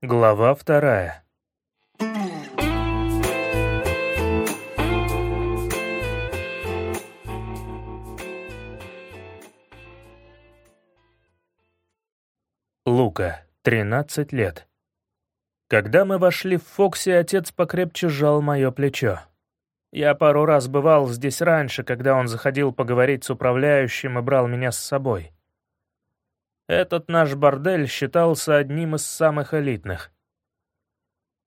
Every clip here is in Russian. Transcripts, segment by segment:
Глава вторая. Лука, 13 лет. Когда мы вошли в Фокси, отец покрепче сжал мое плечо. Я пару раз бывал здесь раньше, когда он заходил поговорить с управляющим и брал меня с собой. Этот наш бордель считался одним из самых элитных.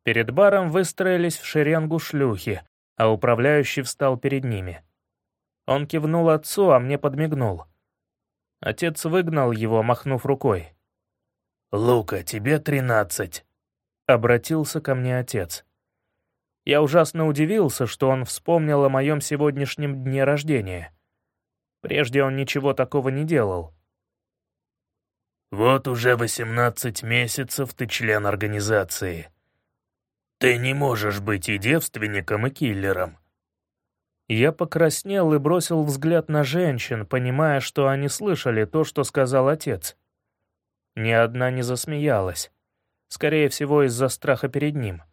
Перед баром выстроились в шеренгу шлюхи, а управляющий встал перед ними. Он кивнул отцу, а мне подмигнул. Отец выгнал его, махнув рукой. «Лука, тебе тринадцать», — обратился ко мне отец. Я ужасно удивился, что он вспомнил о моем сегодняшнем дне рождения. Прежде он ничего такого не делал. «Вот уже восемнадцать месяцев ты член организации. Ты не можешь быть и девственником, и киллером». Я покраснел и бросил взгляд на женщин, понимая, что они слышали то, что сказал отец. Ни одна не засмеялась. Скорее всего, из-за страха перед ним.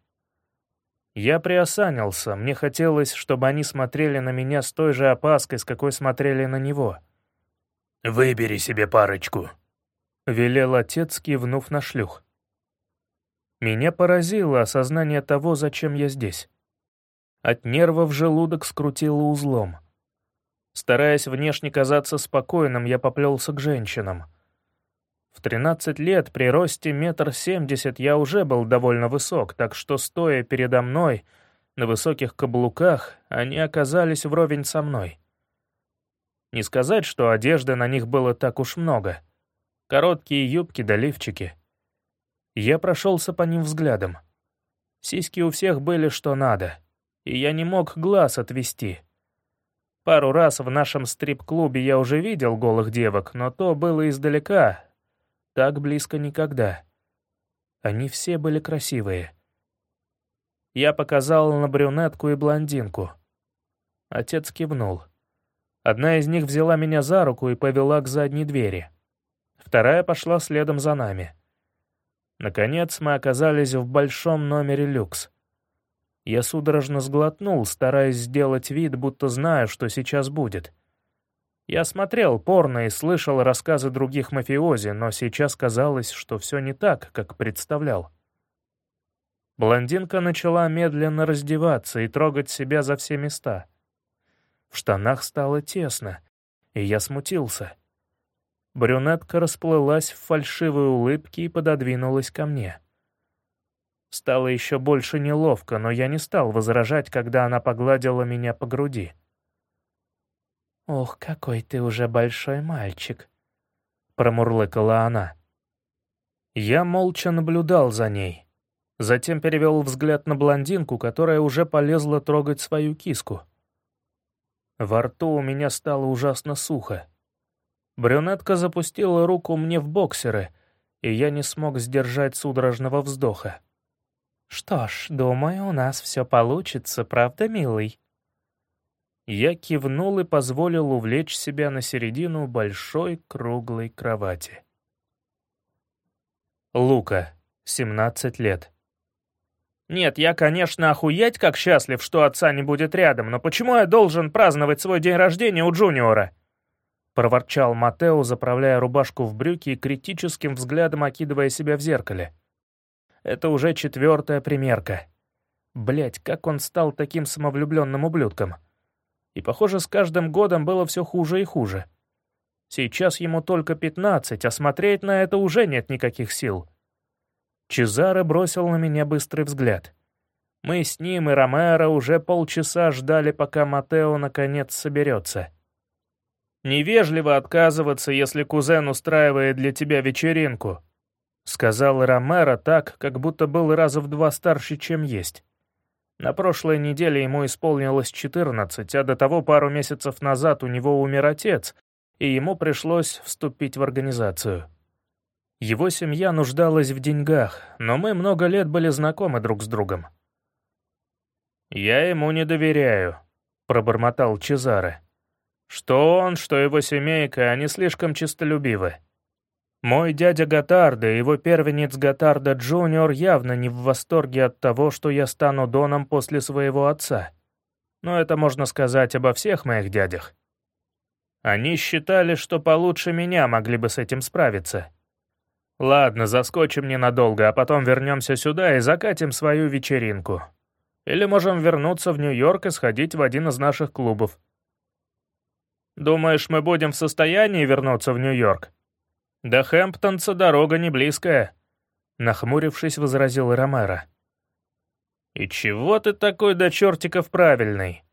Я приосанился, мне хотелось, чтобы они смотрели на меня с той же опаской, с какой смотрели на него. «Выбери себе парочку», — велел отец, кивнув на шлюх. Меня поразило осознание того, зачем я здесь. От нервов желудок скрутило узлом. Стараясь внешне казаться спокойным, я поплелся к женщинам. В 13 лет при росте метр семьдесят я уже был довольно высок, так что, стоя передо мной, на высоких каблуках, они оказались вровень со мной. Не сказать, что одежды на них было так уж много — Короткие юбки да лифчики. Я прошелся по ним взглядом. Сиськи у всех были что надо, и я не мог глаз отвести. Пару раз в нашем стрип-клубе я уже видел голых девок, но то было издалека, так близко никогда. Они все были красивые. Я показал на брюнетку и блондинку. Отец кивнул. Одна из них взяла меня за руку и повела к задней двери. Вторая пошла следом за нами. Наконец мы оказались в большом номере люкс. Я судорожно сглотнул, стараясь сделать вид, будто знаю, что сейчас будет. Я смотрел порно и слышал рассказы других мафиози, но сейчас казалось, что все не так, как представлял. Блондинка начала медленно раздеваться и трогать себя за все места. В штанах стало тесно, и я смутился. Брюнетка расплылась в фальшивой улыбке и пододвинулась ко мне. Стало еще больше неловко, но я не стал возражать, когда она погладила меня по груди. «Ох, какой ты уже большой мальчик», — промурлыкала она. Я молча наблюдал за ней. Затем перевел взгляд на блондинку, которая уже полезла трогать свою киску. Во рту у меня стало ужасно сухо. Брюнетка запустила руку мне в боксеры, и я не смог сдержать судорожного вздоха. «Что ж, думаю, у нас все получится, правда, милый?» Я кивнул и позволил увлечь себя на середину большой круглой кровати. Лука, 17 лет. Нет, я, конечно, охуеть как счастлив, что отца не будет рядом, но почему я должен праздновать свой день рождения у Джуниора? Проворчал Матео, заправляя рубашку в брюки и критическим взглядом окидывая себя в зеркале. Это уже четвертая примерка. Блять, как он стал таким самовлюбленным ублюдком. И, похоже, с каждым годом было все хуже и хуже. Сейчас ему только пятнадцать, а смотреть на это уже нет никаких сил. Чезаро бросил на меня быстрый взгляд. Мы с ним и Ромеро уже полчаса ждали, пока Матео наконец соберется. Невежливо отказываться, если кузен устраивает для тебя вечеринку», — сказал Ромеро так, как будто был раза в два старше, чем есть. На прошлой неделе ему исполнилось 14, а до того пару месяцев назад у него умер отец, и ему пришлось вступить в организацию. Его семья нуждалась в деньгах, но мы много лет были знакомы друг с другом. «Я ему не доверяю», — пробормотал Чезаре. Что он, что его семейка, они слишком честолюбивы. Мой дядя Готарда и его первенец Готарда Джуниор явно не в восторге от того, что я стану Доном после своего отца. Но это можно сказать обо всех моих дядях. Они считали, что получше меня могли бы с этим справиться. Ладно, заскочим ненадолго, а потом вернемся сюда и закатим свою вечеринку. Или можем вернуться в Нью-Йорк и сходить в один из наших клубов. Думаешь, мы будем в состоянии вернуться в Нью-Йорк? До Хэмптонца дорога не близкая, нахмурившись, возразил Ромеро. «И чего ты такой до чертиков правильный?»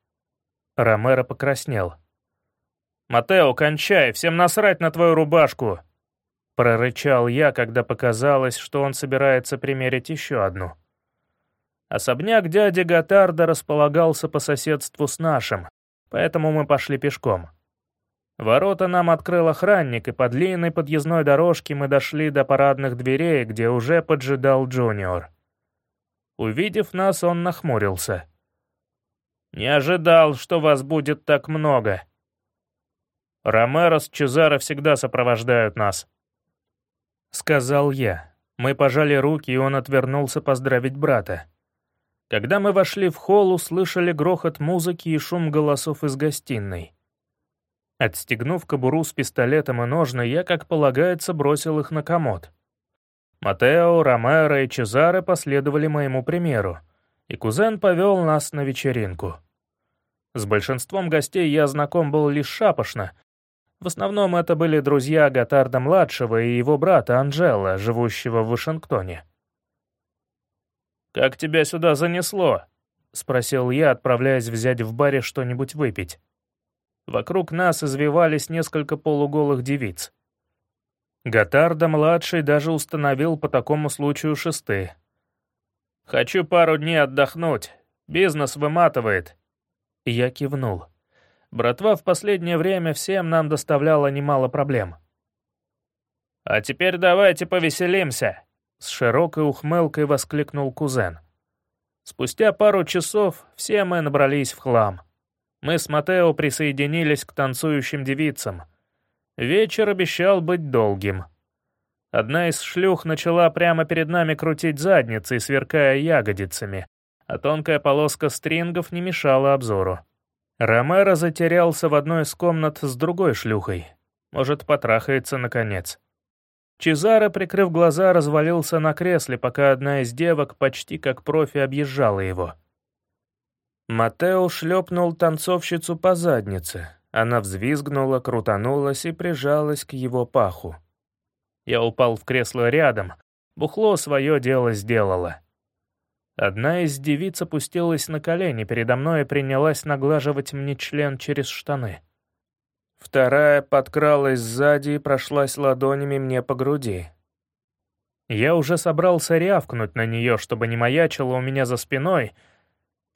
Ромеро покраснел. «Матео, кончай, всем насрать на твою рубашку!» Прорычал я, когда показалось, что он собирается примерить еще одну. Особняк дяди Готарда располагался по соседству с нашим, поэтому мы пошли пешком. Ворота нам открыл охранник, и по длинной подъездной дорожке мы дошли до парадных дверей, где уже поджидал Джуниор. Увидев нас, он нахмурился. «Не ожидал, что вас будет так много», Ромеро с Чезаро всегда сопровождают нас», — сказал я. Мы пожали руки, и он отвернулся поздравить брата. Когда мы вошли в холл, услышали грохот музыки и шум голосов из гостиной. Отстегнув кобуру с пистолетом и ножны, я, как полагается, бросил их на комод. Матео, Ромеро и Чезаре последовали моему примеру, и кузен повел нас на вечеринку. С большинством гостей я знаком был лишь шапошно, в основном это были друзья Готарда-младшего и его брата Анджела, живущего в Вашингтоне. «Как тебя сюда занесло?» — спросил я, отправляясь взять в баре что-нибудь выпить. Вокруг нас извивались несколько полуголых девиц. Готарда-младший даже установил по такому случаю шесты. «Хочу пару дней отдохнуть. Бизнес выматывает». Я кивнул. Братва в последнее время всем нам доставляла немало проблем. «А теперь давайте повеселимся!» — с широкой ухмылкой воскликнул кузен. Спустя пару часов все мы набрались в хлам. Мы с Матео присоединились к танцующим девицам. Вечер обещал быть долгим. Одна из шлюх начала прямо перед нами крутить задницей, сверкая ягодицами, а тонкая полоска стрингов не мешала обзору. Ромеро затерялся в одной из комнат с другой шлюхой. Может, потрахается наконец. Чезаро, прикрыв глаза, развалился на кресле, пока одна из девок почти как профи объезжала его. Матео шлепнул танцовщицу по заднице. Она взвизгнула, крутанулась и прижалась к его паху. Я упал в кресло рядом. Бухло свое дело сделало. Одна из девиц опустилась на колени передо мной и принялась наглаживать мне член через штаны. Вторая подкралась сзади и прошлась ладонями мне по груди. Я уже собрался рявкнуть на нее, чтобы не маячила у меня за спиной,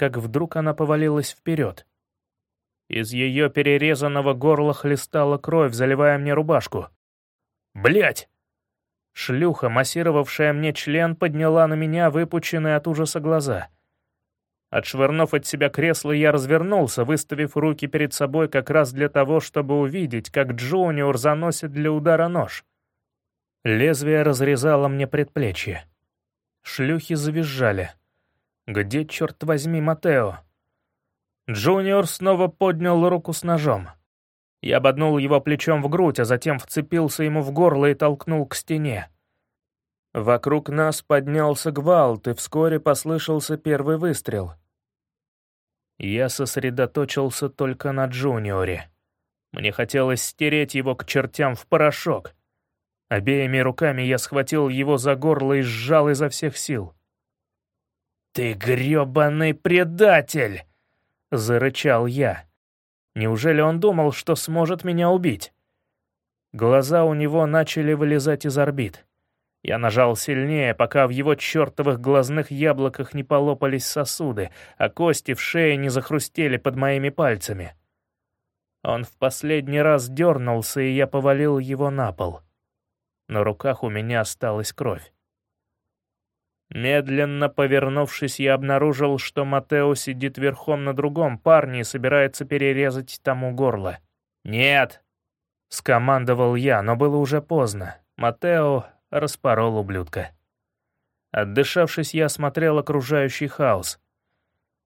как вдруг она повалилась вперед. Из ее перерезанного горла хлестала кровь, заливая мне рубашку. Блять! Шлюха, массировавшая мне член, подняла на меня выпученные от ужаса глаза. Отшвырнув от себя кресло, я развернулся, выставив руки перед собой как раз для того, чтобы увидеть, как Джуниор заносит для удара нож. Лезвие разрезало мне предплечье. Шлюхи завизжали. «Где, черт возьми, Матео?» Джуниор снова поднял руку с ножом. Я ободнул его плечом в грудь, а затем вцепился ему в горло и толкнул к стене. Вокруг нас поднялся гвалт, и вскоре послышался первый выстрел. Я сосредоточился только на Джуниоре. Мне хотелось стереть его к чертям в порошок. Обеими руками я схватил его за горло и сжал изо всех сил. «Ты грёбаный предатель!» — зарычал я. Неужели он думал, что сможет меня убить? Глаза у него начали вылезать из орбит. Я нажал сильнее, пока в его чертовых глазных яблоках не полопались сосуды, а кости в шее не захрустели под моими пальцами. Он в последний раз дернулся, и я повалил его на пол. На руках у меня осталась кровь. Медленно повернувшись, я обнаружил, что Матео сидит верхом на другом парне и собирается перерезать тому горло. «Нет!» — скомандовал я, но было уже поздно. Матео распорол ублюдка. Отдышавшись, я смотрел окружающий хаос.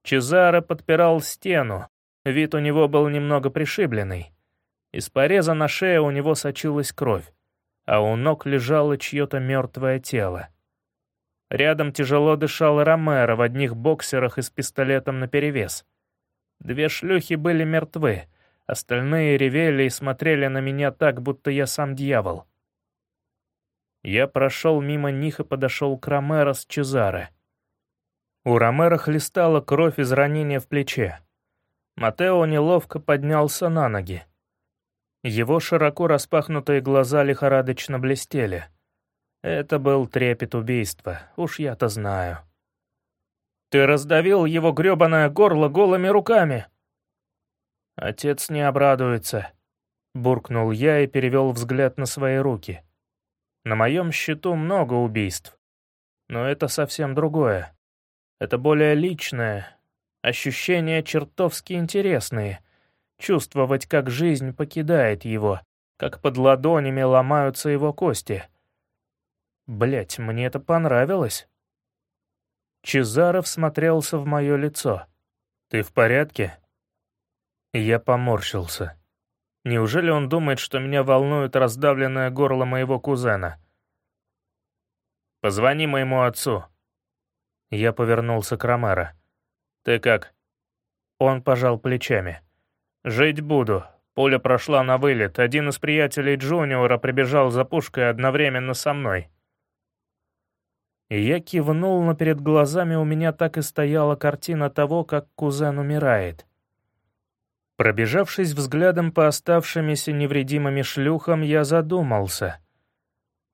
Чезаро подпирал стену, вид у него был немного пришибленный. Из пореза на шее у него сочилась кровь, а у ног лежало чье-то мертвое тело. Рядом тяжело дышал Ромеро в одних боксерах и с пистолетом наперевес. Две шлюхи были мертвы, остальные ревели и смотрели на меня так, будто я сам дьявол. Я прошел мимо них и подошел к Ромеро с Чезаре. У Ромеро хлестала кровь из ранения в плече. Матео неловко поднялся на ноги. Его широко распахнутые глаза лихорадочно блестели. Это был трепет убийства, уж я-то знаю. «Ты раздавил его грёбаное горло голыми руками!» «Отец не обрадуется», — буркнул я и перевел взгляд на свои руки. На моем счету много убийств. Но это совсем другое. Это более личное. Ощущения чертовски интересные. Чувствовать, как жизнь покидает его, как под ладонями ломаются его кости. Блять, мне это понравилось. Чезаров смотрелся в мое лицо. «Ты в порядке?» Я поморщился. Неужели он думает, что меня волнует раздавленное горло моего кузена? «Позвони моему отцу». Я повернулся к Ромеро. «Ты как?» Он пожал плечами. «Жить буду. Пуля прошла на вылет. Один из приятелей Джуниора прибежал за пушкой одновременно со мной». И я кивнул, но перед глазами у меня так и стояла картина того, как кузен умирает. Пробежавшись взглядом по оставшимися невредимыми шлюхам, я задумался.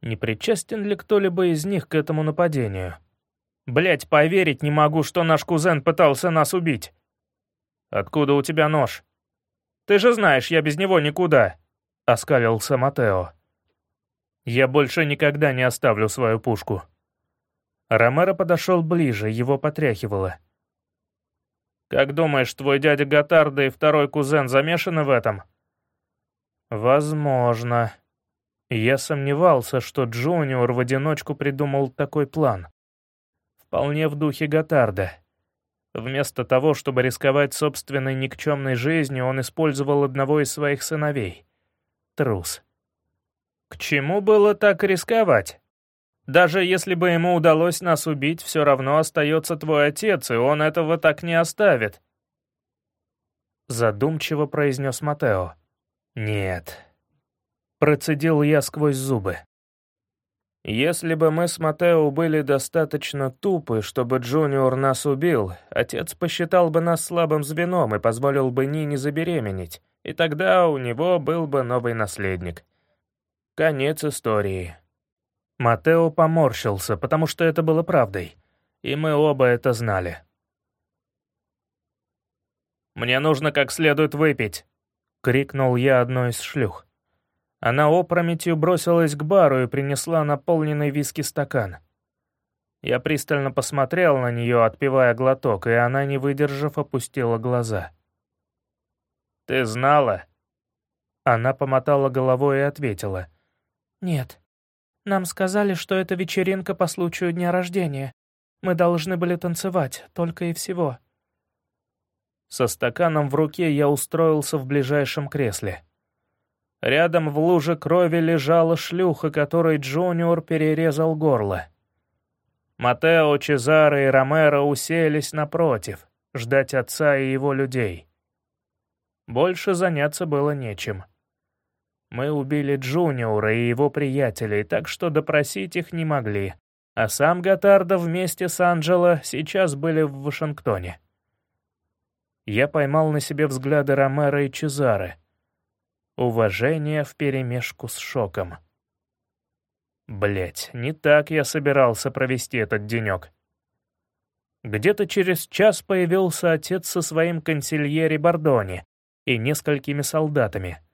Не причастен ли кто-либо из них к этому нападению? Блять, поверить не могу, что наш кузен пытался нас убить. Откуда у тебя нож? Ты же знаешь, я без него никуда, — оскалился Матео. Я больше никогда не оставлю свою пушку. Ромеро подошел ближе, его потряхивало. «Как думаешь, твой дядя Готарда и второй кузен замешаны в этом?» «Возможно». Я сомневался, что Джуниор в одиночку придумал такой план. Вполне в духе Готарда. Вместо того, чтобы рисковать собственной никчемной жизнью, он использовал одного из своих сыновей. Трус. К чему было так рисковать? Даже если бы ему удалось нас убить, все равно остается твой отец, и он этого так не оставит. Задумчиво произнес Матео. Нет. Процедил я сквозь зубы. Если бы мы с Матео были достаточно тупы, чтобы Джуниор нас убил, отец посчитал бы нас слабым звеном и позволил бы Нине забеременеть, и тогда у него был бы новый наследник. Конец истории. Матео поморщился, потому что это было правдой, и мы оба это знали. «Мне нужно как следует выпить», — крикнул я одной из шлюх. Она опрометью бросилась к бару и принесла наполненный виски стакан. Я пристально посмотрел на нее, отпивая глоток, и она, не выдержав, опустила глаза. «Ты знала?» Она помотала головой и ответила. «Нет». Нам сказали, что это вечеринка по случаю дня рождения. Мы должны были танцевать, только и всего». Со стаканом в руке я устроился в ближайшем кресле. Рядом в луже крови лежала шлюха, которой Джуниор перерезал горло. Матео, Чезаро и Ромеро уселись напротив, ждать отца и его людей. Больше заняться было нечем. Мы убили Джуниора и его приятелей, так что допросить их не могли. А сам Готардо вместе с Анджело сейчас были в Вашингтоне. Я поймал на себе взгляды Ромеро и Чезары. Уважение вперемешку с шоком. Блять, не так я собирался провести этот денек. Где-то через час появился отец со своим консильери Бордони и несколькими солдатами —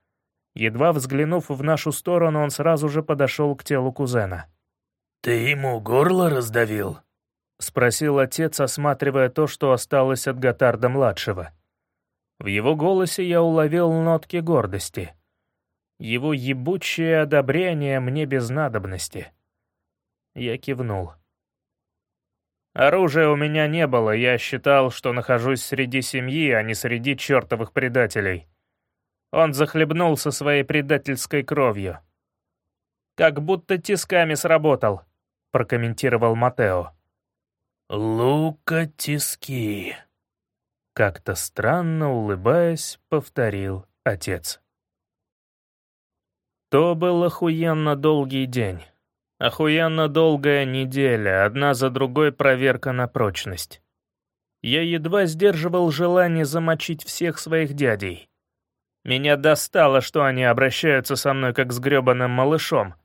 Едва взглянув в нашу сторону, он сразу же подошел к телу кузена. «Ты ему горло раздавил?» — спросил отец, осматривая то, что осталось от Готарда-младшего. В его голосе я уловил нотки гордости. Его ебучее одобрение мне без надобности. Я кивнул. Оружия у меня не было, я считал, что нахожусь среди семьи, а не среди чертовых предателей. Он захлебнулся своей предательской кровью. «Как будто тисками сработал», — прокомментировал Матео. «Лука тиски», — как-то странно улыбаясь, повторил отец. То был охуенно долгий день. Охуенно долгая неделя, одна за другой проверка на прочность. Я едва сдерживал желание замочить всех своих дядей. Меня достало, что они обращаются со мной как с грёбаным малышом.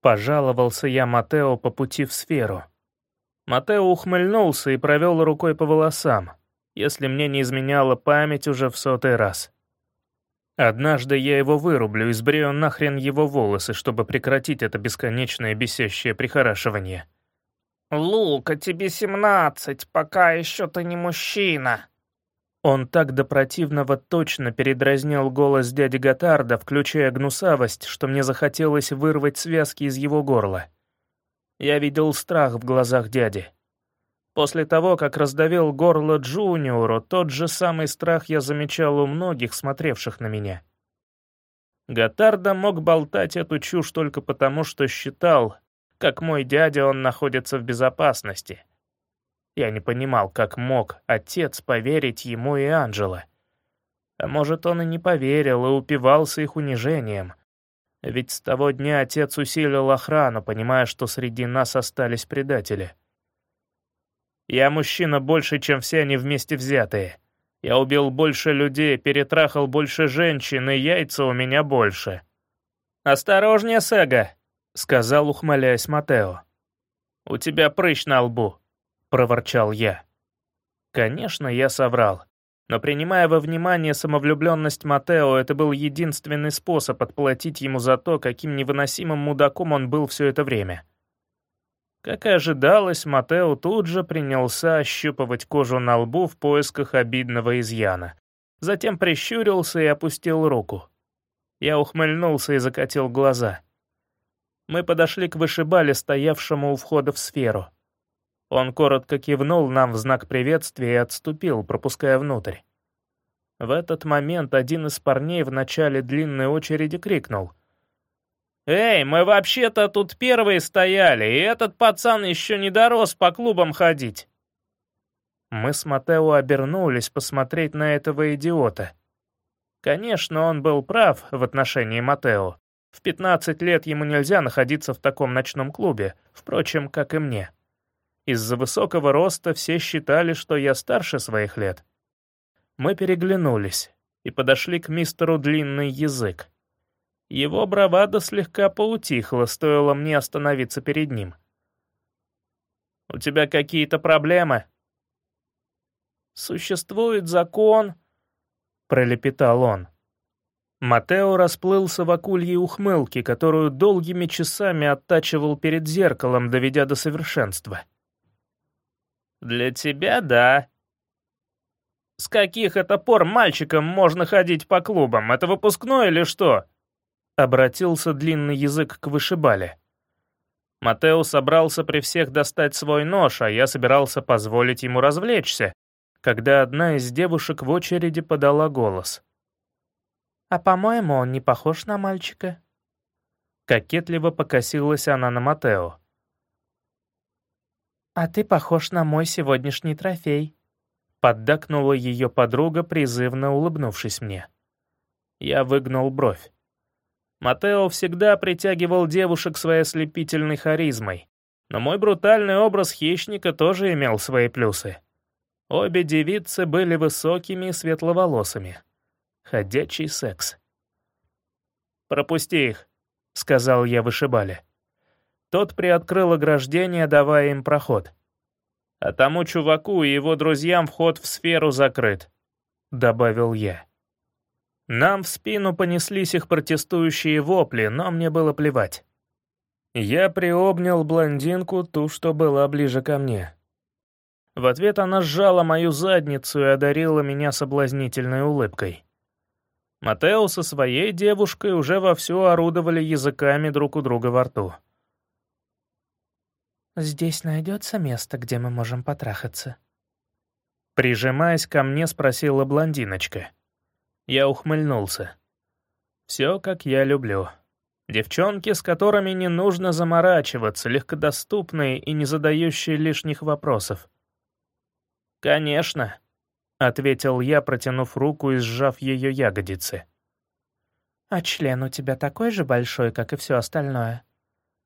Пожаловался я Матео по пути в сферу. Матео ухмыльнулся и провел рукой по волосам, если мне не изменяла память уже в сотый раз. Однажды я его вырублю и сбрею нахрен его волосы, чтобы прекратить это бесконечное бесящее прихорашивание. «Лука, тебе семнадцать, пока еще ты не мужчина». Он так до противного точно передразнил голос дяди Готарда, включая гнусавость, что мне захотелось вырвать связки из его горла. Я видел страх в глазах дяди. После того, как раздавил горло Джуниору, тот же самый страх я замечал у многих, смотревших на меня. Готарда мог болтать эту чушь только потому, что считал, как мой дядя он находится в безопасности. Я не понимал, как мог отец поверить ему и Анджело. А может, он и не поверил и упивался их унижением. Ведь с того дня отец усилил охрану, понимая, что среди нас остались предатели. Я мужчина больше, чем все они вместе взятые. Я убил больше людей, перетрахал больше женщин, и яйца у меня больше. «Осторожнее, Сега», — сказал, ухмыляясь Матео. «У тебя прыщ на лбу», — проворчал я. Конечно, я соврал. Но принимая во внимание самовлюбленность Матео, это был единственный способ отплатить ему за то, каким невыносимым мудаком он был все это время. Как и ожидалось, Матео тут же принялся ощупывать кожу на лбу в поисках обидного изъяна. Затем прищурился и опустил руку. Я ухмыльнулся и закатил глаза. Мы подошли к вышибале, стоявшему у входа в сферу. Он коротко кивнул нам в знак приветствия и отступил, пропуская внутрь. В этот момент один из парней в начале длинной очереди крикнул — «Эй, мы вообще-то тут первые стояли, и этот пацан еще не дорос по клубам ходить». Мы с Матео обернулись посмотреть на этого идиота. Конечно, он был прав в отношении Матео. В 15 лет ему нельзя находиться в таком ночном клубе, впрочем, как и мне. Из-за высокого роста все считали, что я старше своих лет. Мы переглянулись и подошли к мистеру Длинный Язык. Его бравада слегка поутихла, стоило мне остановиться перед ним. «У тебя какие-то проблемы?» «Существует закон», — пролепетал он. Матео расплылся в акульей ухмылке, которую долгими часами оттачивал перед зеркалом, доведя до совершенства. «Для тебя — да. С каких это пор мальчикам можно ходить по клубам? Это выпускной или что?» Обратился длинный язык к вышибале. Матео собрался при всех достать свой нож, а я собирался позволить ему развлечься, когда одна из девушек в очереди подала голос. «А по-моему, он не похож на мальчика». Кокетливо покосилась она на Матео. «А ты похож на мой сегодняшний трофей», — поддакнула ее подруга, призывно улыбнувшись мне. Я выгнул бровь. Матео всегда притягивал девушек своей ослепительной харизмой, но мой брутальный образ хищника тоже имел свои плюсы. Обе девицы были высокими и светловолосыми. Ходячий секс. «Пропусти их», — сказал я вышибали. Тот приоткрыл ограждение, давая им проход. «А тому чуваку и его друзьям вход в сферу закрыт», — добавил я. Нам в спину понеслись их протестующие вопли, но мне было плевать. Я приобнял блондинку, ту, что была ближе ко мне. В ответ она сжала мою задницу и одарила меня соблазнительной улыбкой. Матео со своей девушкой уже вовсю орудовали языками друг у друга во рту. «Здесь найдется место, где мы можем потрахаться?» Прижимаясь ко мне, спросила блондиночка. Я ухмыльнулся. «Все, как я люблю. Девчонки, с которыми не нужно заморачиваться, легкодоступные и не задающие лишних вопросов». «Конечно», — ответил я, протянув руку и сжав ее ягодицы. «А член у тебя такой же большой, как и все остальное?» —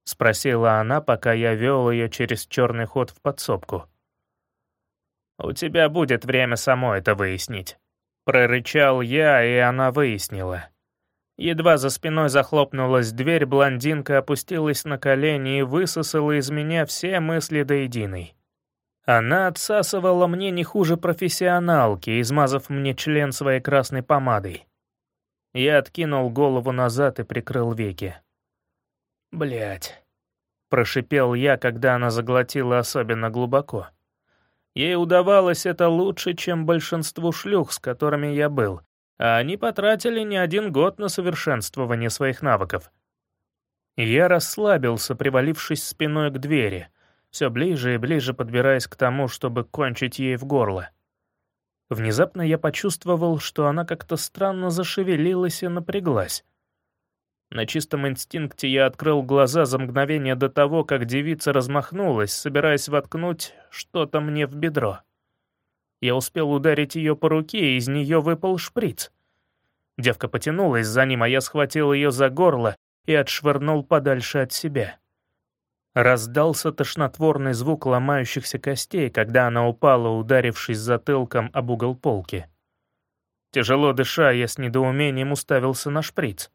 спросила она, пока я вел ее через черный ход в подсобку. «У тебя будет время само это выяснить». Прорычал я, и она выяснила. Едва за спиной захлопнулась дверь, блондинка опустилась на колени и высосала из меня все мысли до единой. Она отсасывала мне не хуже профессионалки, измазав мне член своей красной помадой. Я откинул голову назад и прикрыл веки. Блять, прошипел я, когда она заглотила особенно глубоко. Ей удавалось это лучше, чем большинству шлюх, с которыми я был, а они потратили не один год на совершенствование своих навыков. Я расслабился, привалившись спиной к двери, все ближе и ближе подбираясь к тому, чтобы кончить ей в горло. Внезапно я почувствовал, что она как-то странно зашевелилась и напряглась. На чистом инстинкте я открыл глаза за мгновение до того, как девица размахнулась, собираясь воткнуть что-то мне в бедро. Я успел ударить ее по руке, и из нее выпал шприц. Девка потянулась за ним, а я схватил ее за горло и отшвырнул подальше от себя. Раздался тошнотворный звук ломающихся костей, когда она упала, ударившись затылком об угол полки. Тяжело дыша, я с недоумением уставился на шприц.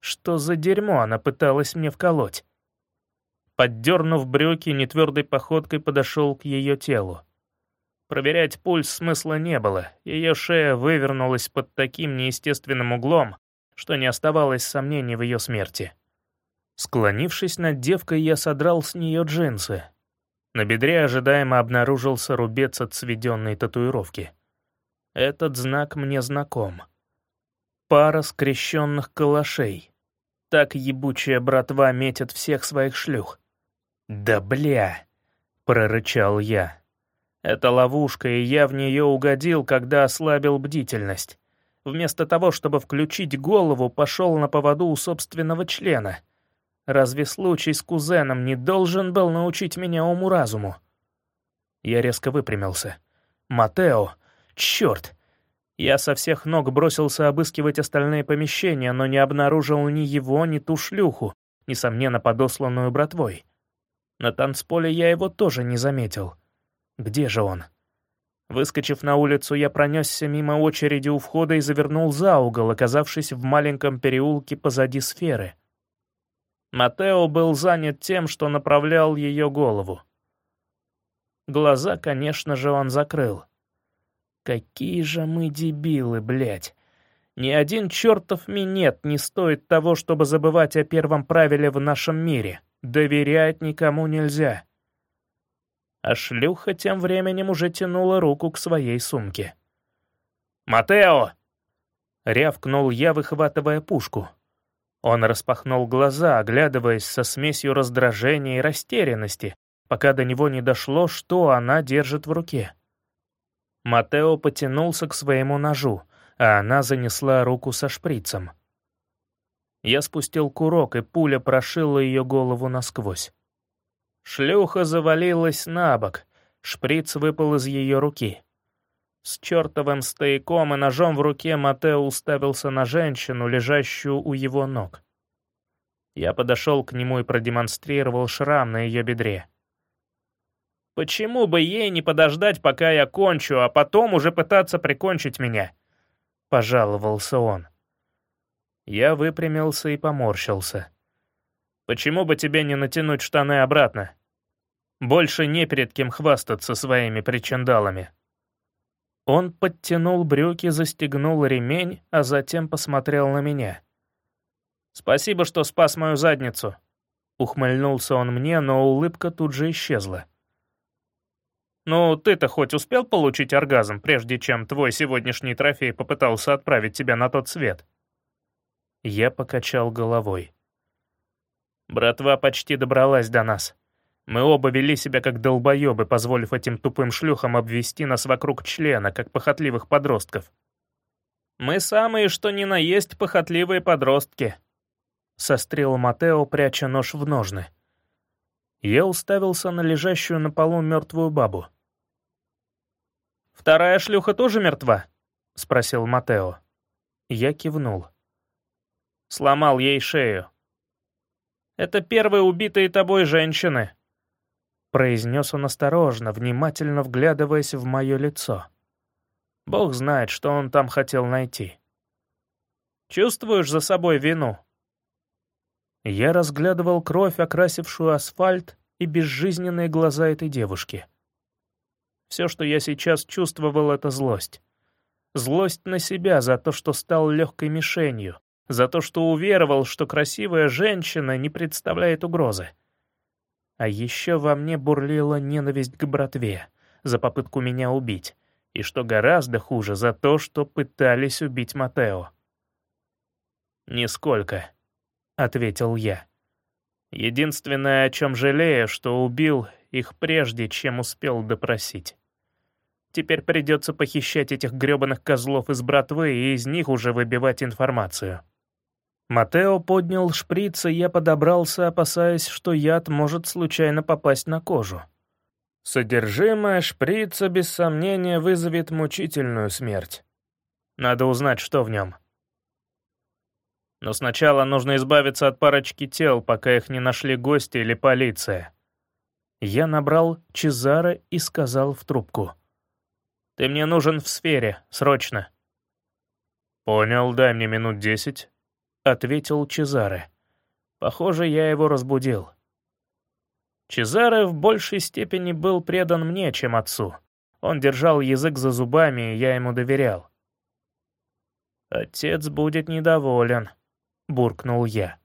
Что за дерьмо она пыталась мне вколоть? Поддернув брюки, нетвердой походкой подошел к ее телу. Проверять пульс смысла не было, ее шея вывернулась под таким неестественным углом, что не оставалось сомнений в ее смерти. Склонившись над девкой, я содрал с нее джинсы. На бедре ожидаемо обнаружился рубец от сведенной татуировки. Этот знак мне знаком. Пара скрещенных калашей. Так ебучая братва метит всех своих шлюх. «Да бля!» — прорычал я. Это ловушка, и я в нее угодил, когда ослабил бдительность. Вместо того, чтобы включить голову, пошел на поводу у собственного члена. Разве случай с кузеном не должен был научить меня уму-разуму? Я резко выпрямился. «Матео! Черт! Я со всех ног бросился обыскивать остальные помещения, но не обнаружил ни его, ни ту шлюху, несомненно, подосланную братвой. На танцполе я его тоже не заметил. Где же он? Выскочив на улицу, я пронесся мимо очереди у входа и завернул за угол, оказавшись в маленьком переулке позади сферы. Матео был занят тем, что направлял ее голову. Глаза, конечно же, он закрыл. Какие же мы дебилы, блядь. Ни один чертов минет не стоит того, чтобы забывать о первом правиле в нашем мире. Доверять никому нельзя. А шлюха тем временем уже тянула руку к своей сумке. «Матео!» — рявкнул я, выхватывая пушку. Он распахнул глаза, оглядываясь со смесью раздражения и растерянности, пока до него не дошло, что она держит в руке. Матео потянулся к своему ножу, а она занесла руку со шприцем. Я спустил курок, и пуля прошила ее голову насквозь. Шлюха завалилась на бок, шприц выпал из ее руки. С чертовым стояком и ножом в руке Матео уставился на женщину, лежащую у его ног. Я подошел к нему и продемонстрировал шрам на ее бедре. Почему бы ей не подождать, пока я кончу, а потом уже пытаться прикончить меня?» — пожаловался он. Я выпрямился и поморщился. «Почему бы тебе не натянуть штаны обратно? Больше не перед кем хвастаться своими причиндалами». Он подтянул брюки, застегнул ремень, а затем посмотрел на меня. «Спасибо, что спас мою задницу», — ухмыльнулся он мне, но улыбка тут же исчезла. Ну, ты-то хоть успел получить оргазм, прежде чем твой сегодняшний трофей попытался отправить тебя на тот свет?» Я покачал головой. Братва почти добралась до нас. Мы оба вели себя как долбоебы, позволив этим тупым шлюхам обвести нас вокруг члена, как похотливых подростков. «Мы самые, что ни на есть, похотливые подростки», — сострил Матео, пряча нож в ножны. Я уставился на лежащую на полу мертвую бабу. «Вторая шлюха тоже мертва?» — спросил Матео. Я кивнул. Сломал ей шею. «Это первые убитые тобой женщины», — произнес он осторожно, внимательно вглядываясь в мое лицо. Бог знает, что он там хотел найти. «Чувствуешь за собой вину?» Я разглядывал кровь, окрасившую асфальт, и безжизненные глаза этой девушки. Все, что я сейчас чувствовал, — это злость. Злость на себя за то, что стал легкой мишенью, за то, что уверовал, что красивая женщина не представляет угрозы. А еще во мне бурлила ненависть к братве за попытку меня убить, и, что гораздо хуже, за то, что пытались убить Матео. «Нисколько», — ответил я. «Единственное, о чем жалею, что убил их прежде, чем успел допросить. Теперь придется похищать этих грёбаных козлов из братвы и из них уже выбивать информацию». Матео поднял шприц, и я подобрался, опасаясь, что яд может случайно попасть на кожу. Содержимое шприца, без сомнения, вызовет мучительную смерть. Надо узнать, что в нем. Но сначала нужно избавиться от парочки тел, пока их не нашли гости или полиция. Я набрал Чезаро и сказал в трубку. «Ты мне нужен в сфере, срочно». «Понял, дай мне минут десять» ответил Чезаре. Похоже, я его разбудил. Чезаре в большей степени был предан мне, чем отцу. Он держал язык за зубами, и я ему доверял. «Отец будет недоволен», — буркнул я.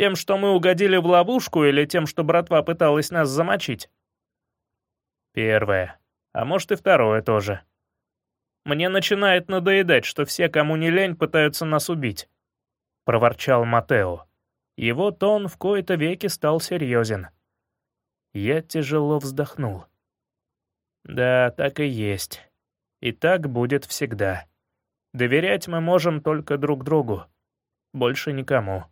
«Тем, что мы угодили в ловушку, или тем, что братва пыталась нас замочить?» «Первое. А может и второе тоже. Мне начинает надоедать, что все, кому не лень, пытаются нас убить. — проворчал Матео. Его тон в кои-то веки стал серьезен. Я тяжело вздохнул. Да, так и есть. И так будет всегда. Доверять мы можем только друг другу. Больше никому.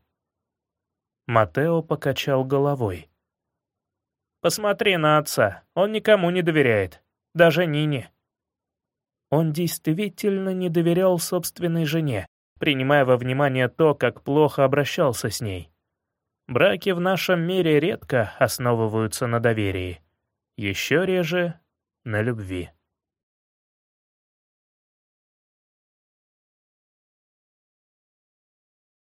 Матео покачал головой. «Посмотри на отца. Он никому не доверяет. Даже Нине». Он действительно не доверял собственной жене, принимая во внимание то, как плохо обращался с ней. Браки в нашем мире редко основываются на доверии, еще реже — на любви.